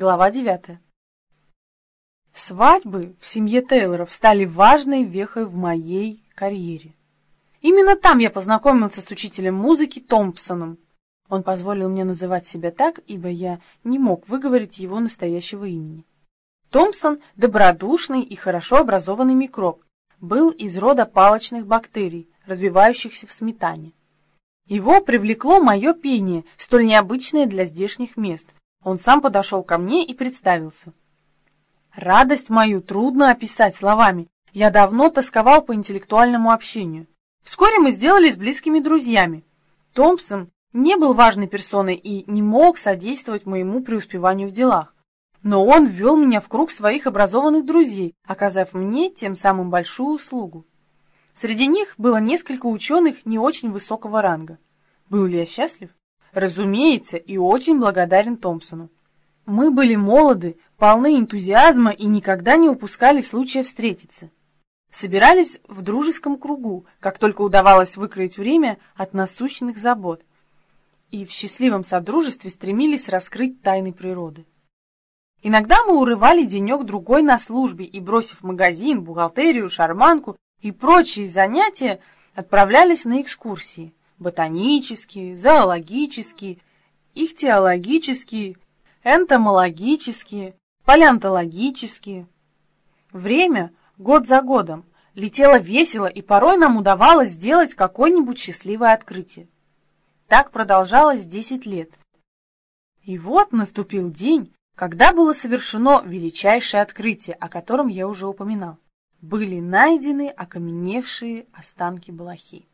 Глава 9. Свадьбы в семье Тейлоров стали важной вехой в моей карьере. Именно там я познакомился с учителем музыки Томпсоном. Он позволил мне называть себя так, ибо я не мог выговорить его настоящего имени. Томпсон – добродушный и хорошо образованный микроб, был из рода палочных бактерий, развивающихся в сметане. Его привлекло мое пение, столь необычное для здешних мест. Он сам подошел ко мне и представился. Радость мою трудно описать словами. Я давно тосковал по интеллектуальному общению. Вскоре мы сделались близкими друзьями. Томпсон не был важной персоной и не мог содействовать моему преуспеванию в делах. Но он ввел меня в круг своих образованных друзей, оказав мне тем самым большую услугу. Среди них было несколько ученых не очень высокого ранга. Был ли я счастлив? Разумеется, и очень благодарен Томпсону. Мы были молоды, полны энтузиазма и никогда не упускали случая встретиться. Собирались в дружеском кругу, как только удавалось выкроить время от насущных забот, и в счастливом содружестве стремились раскрыть тайны природы. Иногда мы урывали денек-другой на службе и, бросив магазин, бухгалтерию, шарманку и прочие занятия, отправлялись на экскурсии – ботанические, зоологические, ихтиологические, энтомологические, палеонтологические. Время, год за годом, летело весело, и порой нам удавалось сделать какое-нибудь счастливое открытие. Так продолжалось 10 лет. И вот наступил день, когда было совершено величайшее открытие, о котором я уже упоминал. Были найдены окаменевшие останки Балахи.